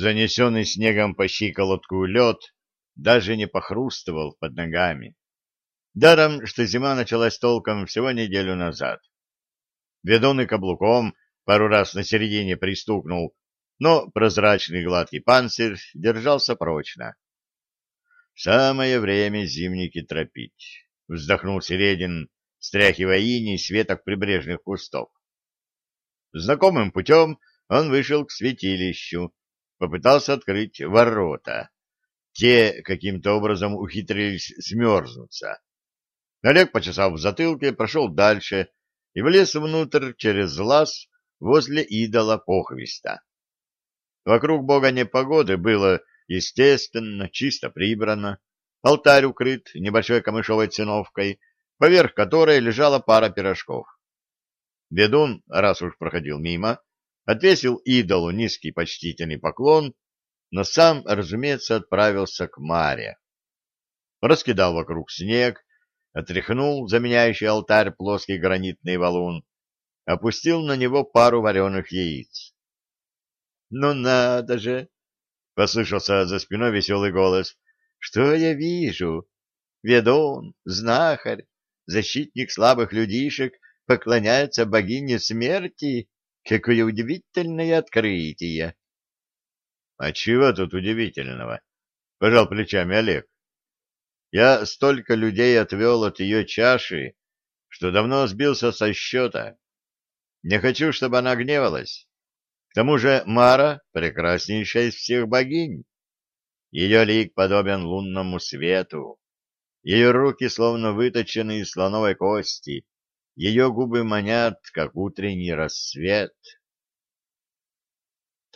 Занесенный снегом по щиколотку лед даже не похрустывал под ногами. Даром, что зима началась толком всего неделю назад. И каблуком пару раз на середине пристукнул, но прозрачный гладкий панцирь держался прочно. «Самое время зимники тропить», — вздохнул Середин, стряхивая иней с веток прибрежных кустов. Знакомым путем он вышел к святилищу, попытался открыть ворота. Те каким-то образом ухитрились смерзнуться. Олег, почесав в затылке, прошел дальше и влез внутрь через лаз возле идола похвиста. Вокруг бога непогоды было, естественно, чисто прибрано. Алтарь укрыт небольшой камышовой циновкой, поверх которой лежала пара пирожков. Бедун, раз уж проходил мимо, отвесил идолу низкий почтительный поклон, но сам, разумеется, отправился к Маре. Раскидал вокруг снег, отряхнул заменяющий алтарь плоский гранитный валун, опустил на него пару вареных яиц. «Ну надо же!» — послышался за спиной веселый голос. «Что я вижу? Ведун, знахарь, защитник слабых людишек поклоняется богине смерти? Какое удивительное открытие!» «А чего тут удивительного?» — пожал плечами Олег. «Я столько людей отвел от ее чаши, что давно сбился со счета. Не хочу, чтобы она гневалась. К тому же Мара — прекраснейшая из всех богинь. Ее лик подобен лунному свету. Ее руки словно выточены из слоновой кости. Ее губы манят, как утренний рассвет.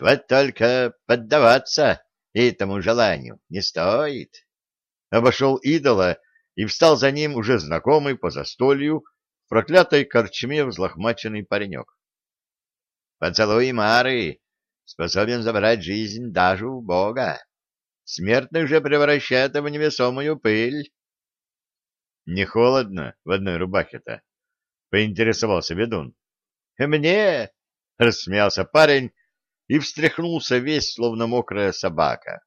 Вот только поддаваться этому желанию не стоит. Обошел идола и встал за ним уже знакомый по застолью в проклятой корчме взлохмаченный паренек. Поцелуй Мары способен забрать жизнь даже у Бога. Смертных же превращает в невесомую пыль. Не холодно в одной рубахе-то? Поинтересовался ведун. Мне? Рассмеялся парень и встряхнулся весь, словно мокрая собака.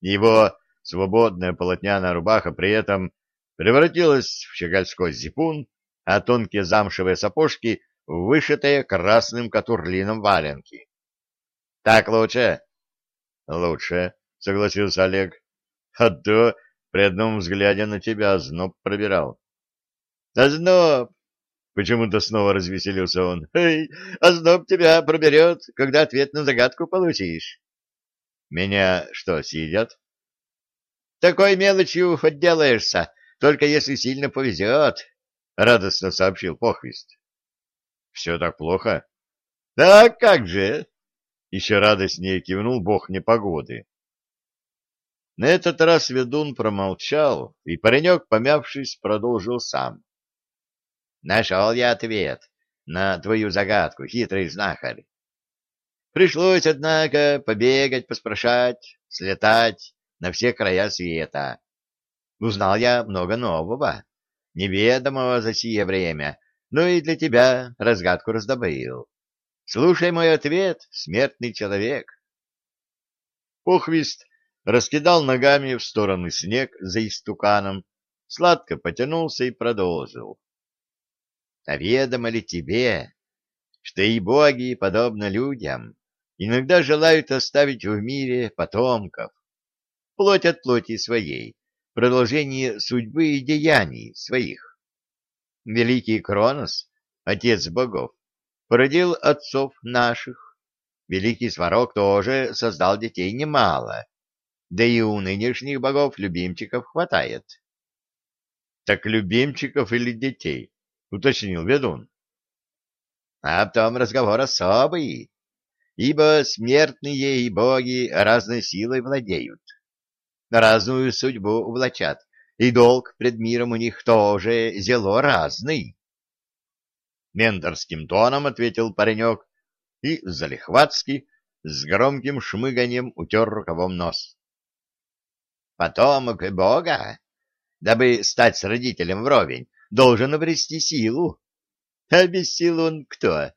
Его свободная полотняная рубаха при этом превратилась в щегольской зипун, а тонкие замшевые сапожки вышитые красным катурлином валенки. — Так лучше? — Лучше, — согласился Олег. — А то при одном взгляде на тебя зноб пробирал. — Озноб! — почему-то снова развеселился он. — Эй, озноб тебя проберет, когда ответ на загадку получишь. — Меня что, съедят? — Такой мелочью отделаешься, только если сильно повезет, — радостно сообщил Похвист. Все так плохо? Да как же? Еще радостнее кивнул бог непогоды. На этот раз ведун промолчал, и паренек, помявшись, продолжил сам. Нашел я ответ на твою загадку, хитрый знахарь. Пришлось, однако, побегать, поспрашать, слетать на все края света. Узнал я много нового, неведомого за сие время, но и для тебя разгадку раздобыл. Слушай мой ответ, смертный человек. Пухвист раскидал ногами в стороны снег за истуканом, сладко потянулся и продолжил. А ведомо ли тебе, что и боги, подобно людям, иногда желают оставить в мире потомков, плоть от плоти своей, продолжение судьбы и деяний своих? Великий Кронос, отец богов, породил отцов наших. Великий Сварог тоже создал детей немало, да и у нынешних богов любимчиков хватает. — Так любимчиков или детей? — уточнил ведун. — А в том разговор особый, ибо смертные и боги разной силой владеют, разную судьбу влачат и долг пред миром у них тоже зело разный. Менторским тоном ответил паренек и залихватски с громким шмыганием утер рукавом нос. Потомок Бога, дабы стать с родителем вровень, должен обрести силу. А без силы он кто?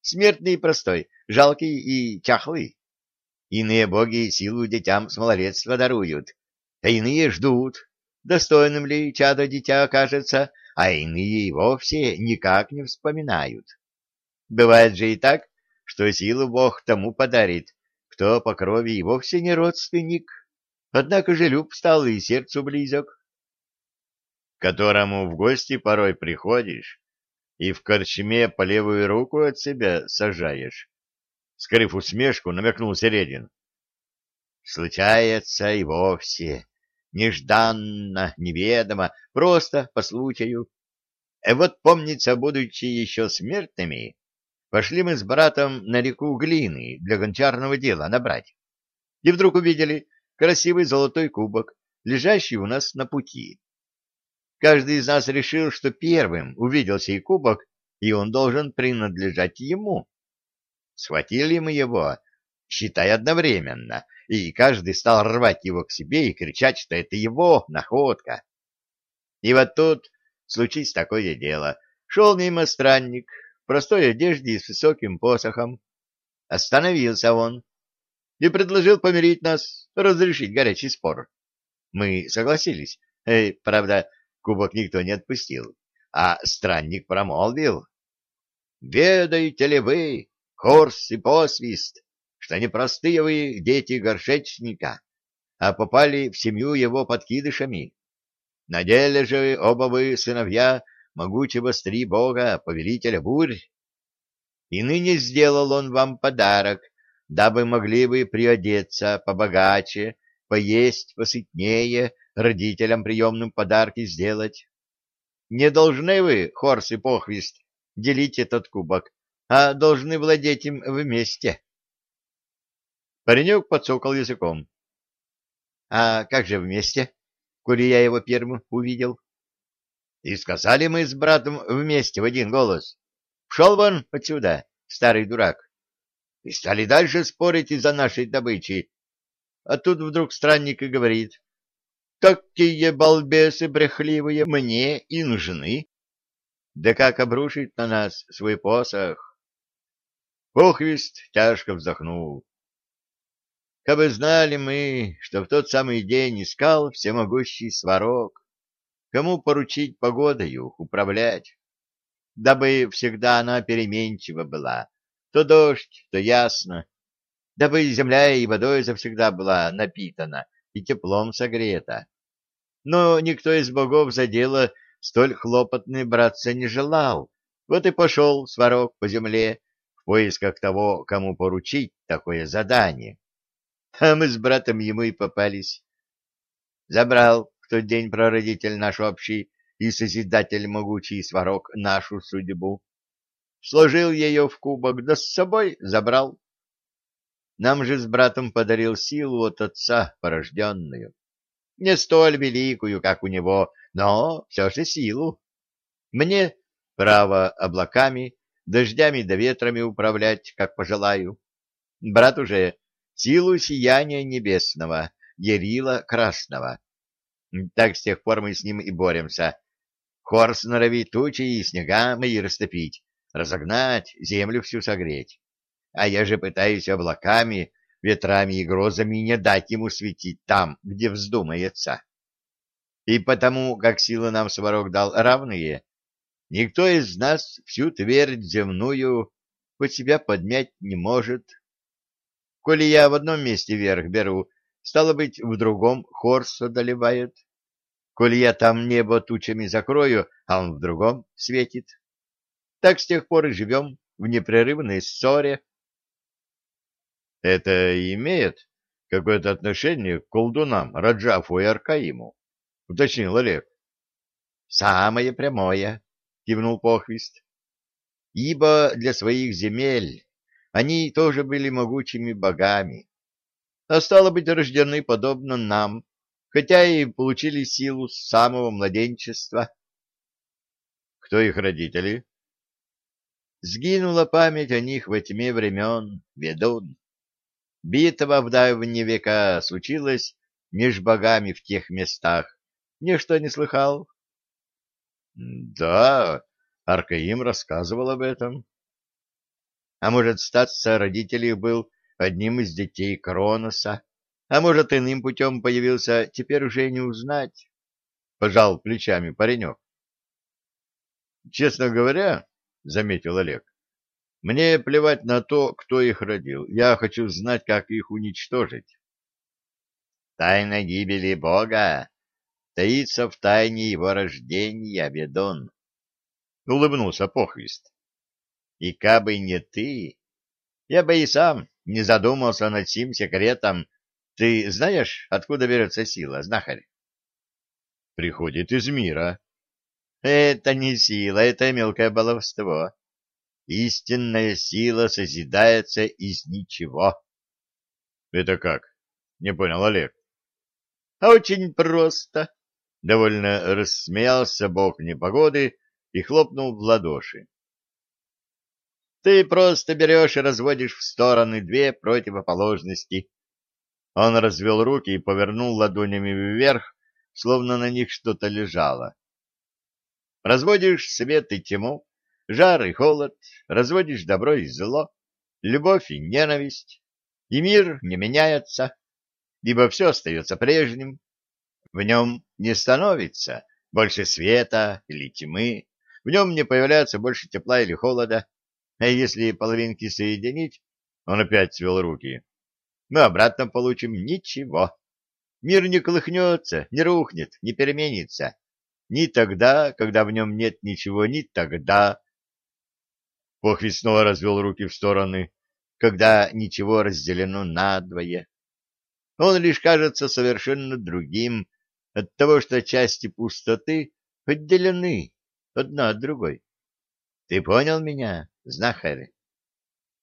Смертный и простой, жалкий и чахлый. Иные боги силу детям с малолетства даруют, а иные ждут, достойным ли чадо дитя окажется, а иные и вовсе никак не вспоминают. Бывает же и так, что силу Бог тому подарит, кто по крови и вовсе не родственник, однако же люб стал и сердцу близок, которому в гости порой приходишь и в корчме по левую руку от себя сажаешь. Скрыв усмешку, намекнул Середин. Случается и вовсе, нежданно, неведомо, просто по случаю. И вот, помнится, будучи еще смертными, пошли мы с братом на реку глины для гончарного дела набрать. И вдруг увидели красивый золотой кубок, лежащий у нас на пути. Каждый из нас решил, что первым увидел сей кубок, и он должен принадлежать ему. Схватили мы его, считай одновременно, и каждый стал рвать его к себе и кричать, что это его находка. И вот тут случилось такое дело. Шел мимо странник, в простой одежде и с высоким посохом. Остановился он и предложил помирить нас, разрешить горячий спор. Мы согласились. Эй, правда, кубок никто не отпустил, а странник промолвил. «Ведаете ли вы, Хорс и Посвист, что непростые вы дети горшечника, а попали в семью его подкидышами? На деле же оба вы сыновья могучего стри бога, повелителя бурь. И ныне сделал он вам подарок, дабы могли вы приодеться побогаче, поесть посытнее, родителям приемным подарки сделать. Не должны вы, Хорс и Похвист, делить этот кубок, а должны владеть им вместе. Паренек подсокал языком. — А как же вместе, коли я его первым увидел? И сказали мы с братом вместе в один голос. Пшел вон отсюда, старый дурак. И стали дальше спорить из-за нашей добычи. А тут вдруг странник и говорит. Такие балбесы брехливые мне и нужны. Да как обрушить на нас свой посох? Пухвист тяжко вздохнул. Кабы знали мы, что в тот самый день искал всемогущий сварог, кому поручить погодою управлять, дабы всегда она переменчива была, то дождь, то ясно, дабы земля и водой завсегда была напитана, и теплом согрета. Но никто из богов за дело столь хлопотный браться не желал, вот и пошел сварог по земле в поисках того, кому поручить такое задание. А мы с братом ему и попались. Забрал в тот день прародитель наш общий и созидатель могучий сварог нашу судьбу. Сложил ее в кубок, да с собой забрал. Нам же с братом подарил силу от отца порожденную. Не столь великую, как у него, но все же силу. Мне право облаками, дождями да ветрами управлять, как пожелаю. Брат уже силу сияния небесного, Ярила Красного. Так с тех пор мы с ним и боремся. Хорс норовит тучи и снега мои растопить, разогнать, землю всю согреть а я же пытаюсь облаками, ветрами и грозами не дать ему светить там, где вздумается. И потому, как силы нам Сварог дал равные, никто из нас всю твердь земную под себя подмять не может. Коли я в одном месте вверх беру, стало быть, в другом Хорс одолевает. Коли я там небо тучами закрою, а он в другом светит. Так с тех пор и живем в непрерывной ссоре, это имеет какое-то отношение к колдунам Раджафу и Аркаиму? — уточнил Олег. — Самое прямое, — кивнул Похвист. — Ибо для своих земель они тоже были могучими богами, а стало быть, рождены подобно нам, хотя и получили силу с самого младенчества. — Кто их родители? — Сгинула память о них во тьме времен, ведун. Битва в давние века случилась меж богами в тех местах. Ничто не слыхал? — Да, Аркаим рассказывал об этом. — А может, статься родителей был одним из детей Кроноса, а может, иным путем появился, теперь уже не узнать. Пожал плечами паренек. Честно говоря, — заметил Олег, — мне плевать на то, кто их родил. Я хочу знать, как их уничтожить. Тайна гибели Бога таится в тайне его рождения, Ведон. Улыбнулся Похвист. И кабы не ты, я бы и сам не задумался над сим секретом. Ты знаешь, откуда берется сила, знахарь? Приходит из мира. Это не сила, это мелкое баловство. Истинная сила созидается из ничего. Это как? Не понял Олег. Очень просто. Довольно рассмеялся бог непогоды и хлопнул в ладоши. Ты просто берешь и разводишь в стороны две противоположности. Он развел руки и повернул ладонями вверх, словно на них что-то лежало. Разводишь свет и тьму, жар и холод, разводишь добро и зло, любовь и ненависть, и мир не меняется, ибо все остается прежним. В нем не становится больше света или тьмы, в нем не появляется больше тепла или холода, а если половинки соединить, он опять свел руки, мы обратно получим ничего. Мир не колыхнется, не рухнет, не переменится. Ни тогда, когда в нем нет ничего, ни тогда. Похвит снова развел руки в стороны, когда ничего разделено надвое. Он лишь кажется совершенно другим от того, что части пустоты отделены одна от другой. Ты понял меня, знахарь?